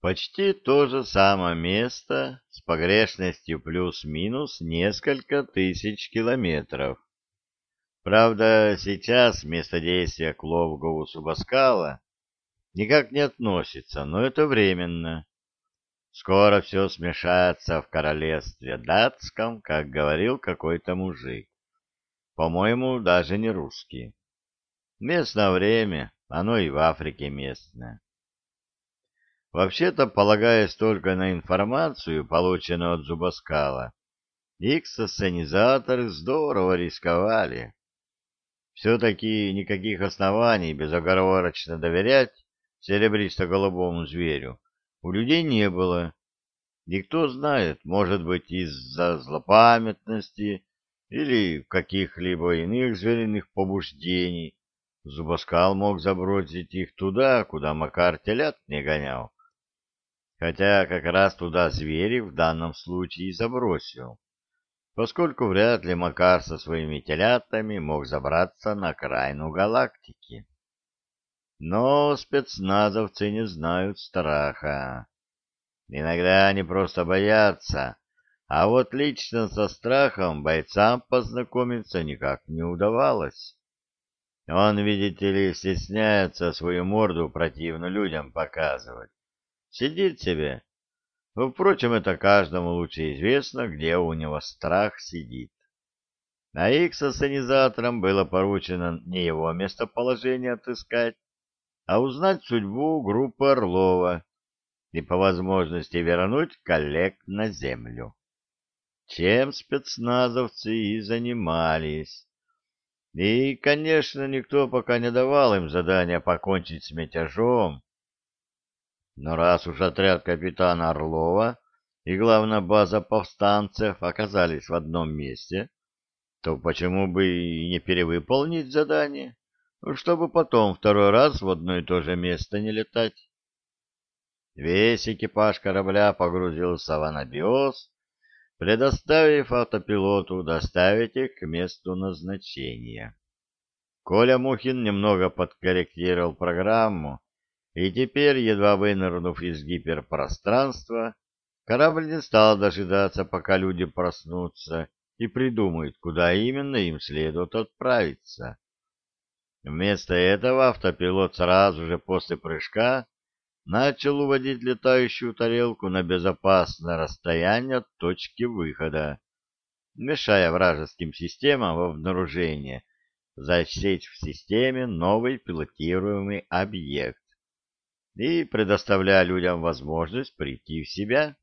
Почти то же самое место с погрешностью плюс-минус несколько тысяч километров. Правда, сейчас место действия к Ловгову Субаскала никак не относится, но это временно. Скоро все смешается в королевстве датском, как говорил какой-то мужик. По-моему, даже не русский. Местное время, оно и в Африке местное. Вообще-то, полагаясь только на информацию, полученную от Зубаскала, икс-ассенизаторы здорово рисковали. Все-таки никаких оснований безоговорочно доверять серебристо-голубому зверю у людей не было. И кто знает, может быть, из-за злопамятности или каких-либо иных звериных побуждений Зубаскал мог забросить их туда, куда Макар телят не гонял. Хотя как раз туда звери в данном случае и забросил, поскольку вряд ли Макар со своими телятами мог забраться на окраину галактики. Но спецназовцы не знают страха. Иногда они просто боятся, а вот лично со страхом бойцам познакомиться никак не удавалось. Он, видите ли, стесняется свою морду противно людям показывать. Сидит себе. Впрочем, это каждому лучше известно, где у него страх сидит. А их с ассенизатором было поручено не его местоположение отыскать, а узнать судьбу группы Орлова и по возможности вернуть коллег на землю. Чем спецназовцы и занимались. И, конечно, никто пока не давал им задания покончить с мятежом. Но раз уж отряд капитана Орлова и главная база повстанцев оказались в одном месте, то почему бы и не перевыполнить задание? чтобы потом второй раз в одно и то же место не летать. Весь экипаж корабля погрузился в анабиоз, предоставив автопилоту доставить их к месту назначения. Коля Мухин немного подкорректировал программу, и теперь, едва вынырнув из гиперпространства, корабль не стал дожидаться, пока люди проснутся и придумают, куда именно им следует отправиться. Вместо этого автопилот сразу же после прыжка начал уводить летающую тарелку на безопасное расстояние от точки выхода, мешая вражеским системам в обнаружение засечь в системе новый пилотируемый объект и предоставляя людям возможность прийти в себя.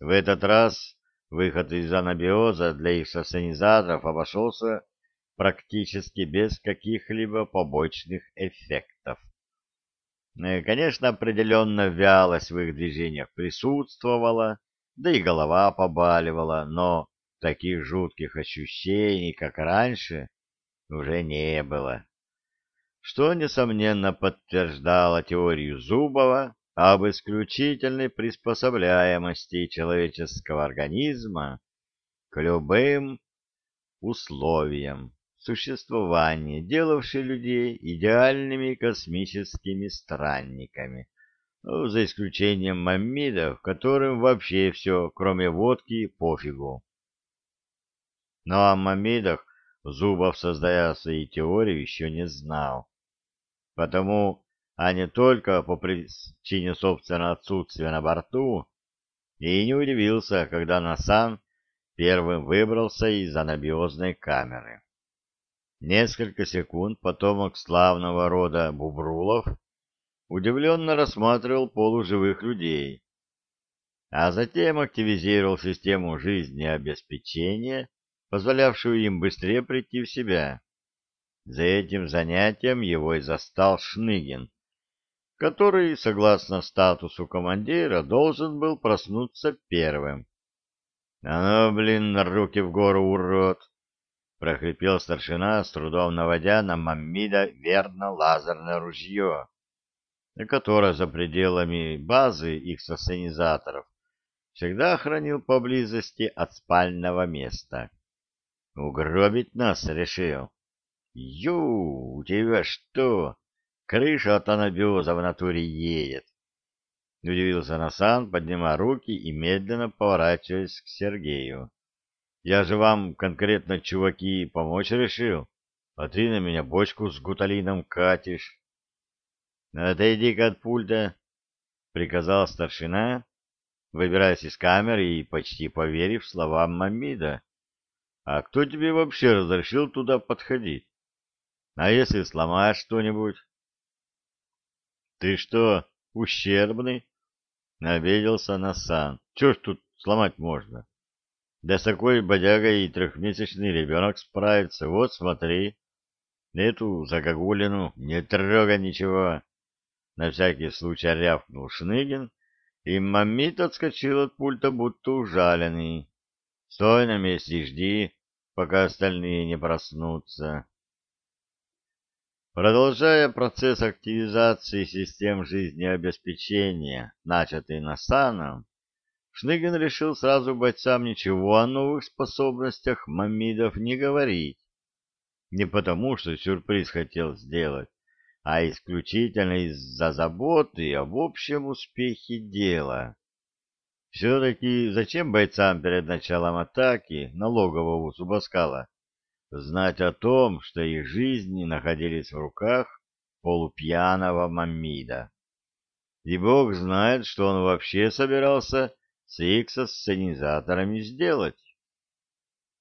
В этот раз выход из анабиоза для их сосценизаторов обошелся практически без каких-либо побочных эффектов. Э, конечно, определенно вялость в их движениях присутствовала, да и голова побаливала, но таких жутких ощущений, как раньше, уже не было. Что, несомненно, подтверждало теорию Зубова об исключительной приспособляемости человеческого организма к любым условиям существование, делавшее людей идеальными космическими странниками, ну, за исключением маммидов, которым вообще все, кроме водки, пофигу. Но о маммидах Зубов, создая свои теории, еще не знал. Потому, а не только по причине собственного отсутствия на борту, и не удивился, когда Насан первым выбрался из анабиозной камеры. Несколько секунд потомок славного рода Бубрулов удивленно рассматривал полуживых людей, а затем активизировал систему жизнеобеспечения, позволявшую им быстрее прийти в себя. За этим занятием его и застал Шныгин, который, согласно статусу командира, должен был проснуться первым. — А ну, блин, руки в гору, урод! — прохрипел старшина, с трудом наводя на Маммида верно лазерное ружье, которое за пределами базы их сосценизаторов всегда хранил поблизости от спального места. Угробить нас решил. Ю, у тебя что? Крыша от анабиоза в натуре едет. — удивился Насан, поднимая руки и медленно поворачиваясь к Сергею. «Я же вам конкретно, чуваки, помочь решил, а ты на меня бочку с гуталином катишь». «Отойди-ка от пульта», — приказал старшина, выбираясь из камеры и почти поверив словам Мамида. «А кто тебе вообще разрешил туда подходить? А если сломаешь что-нибудь?» «Ты что, ущербный?» — обиделся Насан. «Чего ж тут сломать можно?» «Да с такой бодягой и трехмесячный ребенок справится. Вот смотри, эту загогулину не трогай ничего». На всякий случай рявкнул Шныгин, и мамит отскочил от пульта, будто ужаленный. «Стой на месте и жди, пока остальные не проснутся». Продолжая процесс активизации систем жизнеобеспечения, начатый Насаном, Шныгин решил сразу бойцам ничего о новых способностях мамидов не говорить. Не потому, что сюрприз хотел сделать, а исключительно из-за заботы об общем успехе дела. Все-таки зачем бойцам перед началом атаки налогового Зубаскала знать о том, что их жизни находились в руках полупьяного Маммида. И бог знает, что он вообще собирался с их сценизаторами сделать.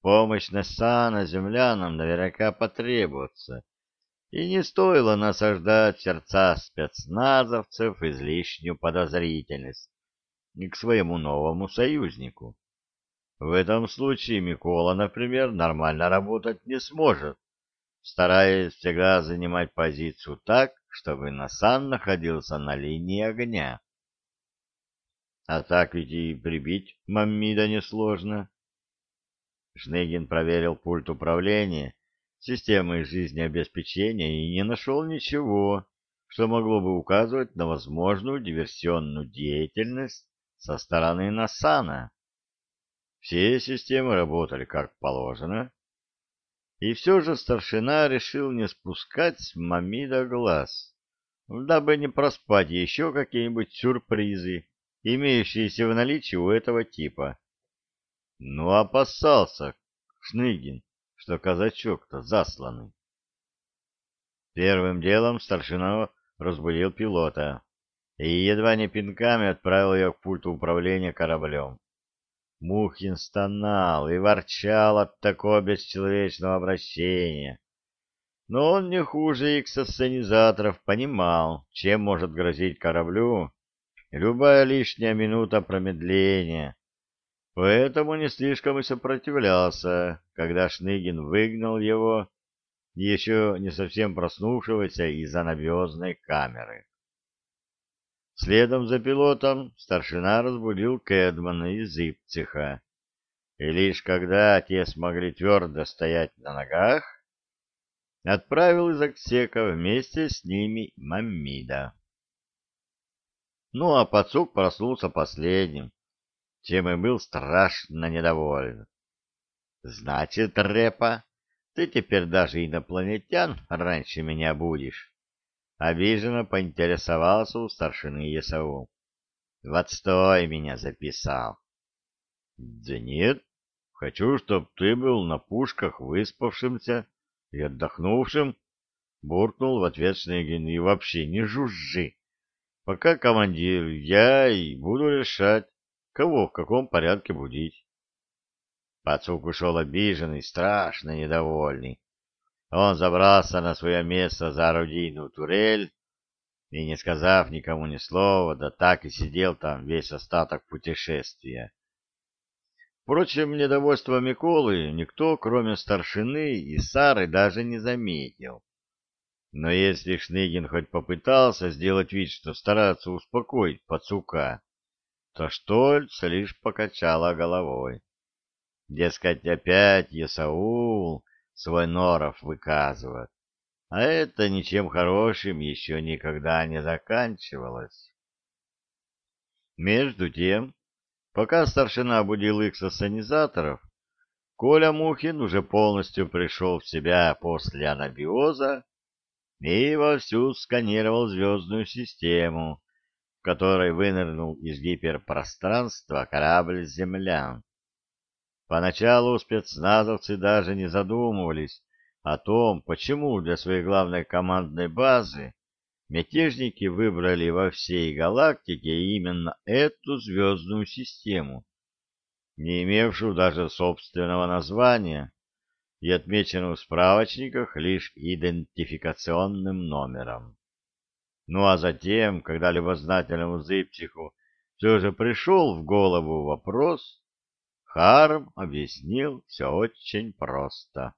Помощь Нессана землянам наверняка потребуется, и не стоило насаждать сердца спецназовцев излишнюю подозрительность к своему новому союзнику. В этом случае Микола, например, нормально работать не сможет, стараясь всегда занимать позицию так, чтобы Насан находился на линии огня. А так ведь и прибить Маммида несложно. Шнегин проверил пульт управления системой жизнеобеспечения и не нашел ничего, что могло бы указывать на возможную диверсионную деятельность со стороны Насана. Все системы работали как положено, и все же старшина решил не спускать с Мамида глаз, дабы не проспать еще какие-нибудь сюрпризы, имеющиеся в наличии у этого типа. Ну, опасался Шныгин, что казачок-то засланный. Первым делом старшина разбудил пилота и едва не пинками отправил ее к пульту управления кораблем. Мухин стонал и ворчал от такого бесчеловечного обращения. Но он не хуже иксосценизаторов понимал, чем может грозить кораблю любая лишняя минута промедления. Поэтому не слишком и сопротивлялся, когда Шныгин выгнал его, еще не совсем проснувшегося из-за навезной камеры. Следом за пилотом старшина разбудил Кэдмана из Ипциха, и лишь когда те смогли твердо стоять на ногах, отправил из отсека вместе с ними Маммида. Ну, а пацук проснулся последним, чем и был страшно недоволен. — Значит, Репа, ты теперь даже инопланетян раньше меня будешь. Обиженно поинтересовался у старшины ЕСАУ. В отстой меня записал. Да нет, хочу, чтоб ты был на пушках выспавшимся и отдохнувшим, буркнул в ответ Шнегин, и вообще не жужжи. Пока командир, я и буду решать, кого в каком порядке будить. Пацук ушел обиженный, страшно недовольный. Он забрался на свое место за орудийную турель и, не сказав никому ни слова, да так и сидел там весь остаток путешествия. Впрочем, недовольство Миколы никто, кроме старшины и Сары, даже не заметил. Но если Шныгин хоть попытался сделать вид, что старается успокоить пацука, то Штольц лишь покачала головой. Дескать, опять Есаул свой норов выказывает. А это ничем хорошим еще никогда не заканчивалось. Между тем, пока старшина будил их сосанизаторов, Коля Мухин уже полностью пришел в себя после анабиоза и вовсю сканировал звездную систему, в которой вынырнул из гиперпространства корабль «Земля». Поначалу спецназовцы даже не задумывались о том, почему для своей главной командной базы мятежники выбрали во всей галактике именно эту звездную систему, не имевшую даже собственного названия и отмеченную в справочниках лишь идентификационным номером. Ну а затем, когда любознательному Зыбчиху все же пришел в голову вопрос, Харм объяснил все очень просто.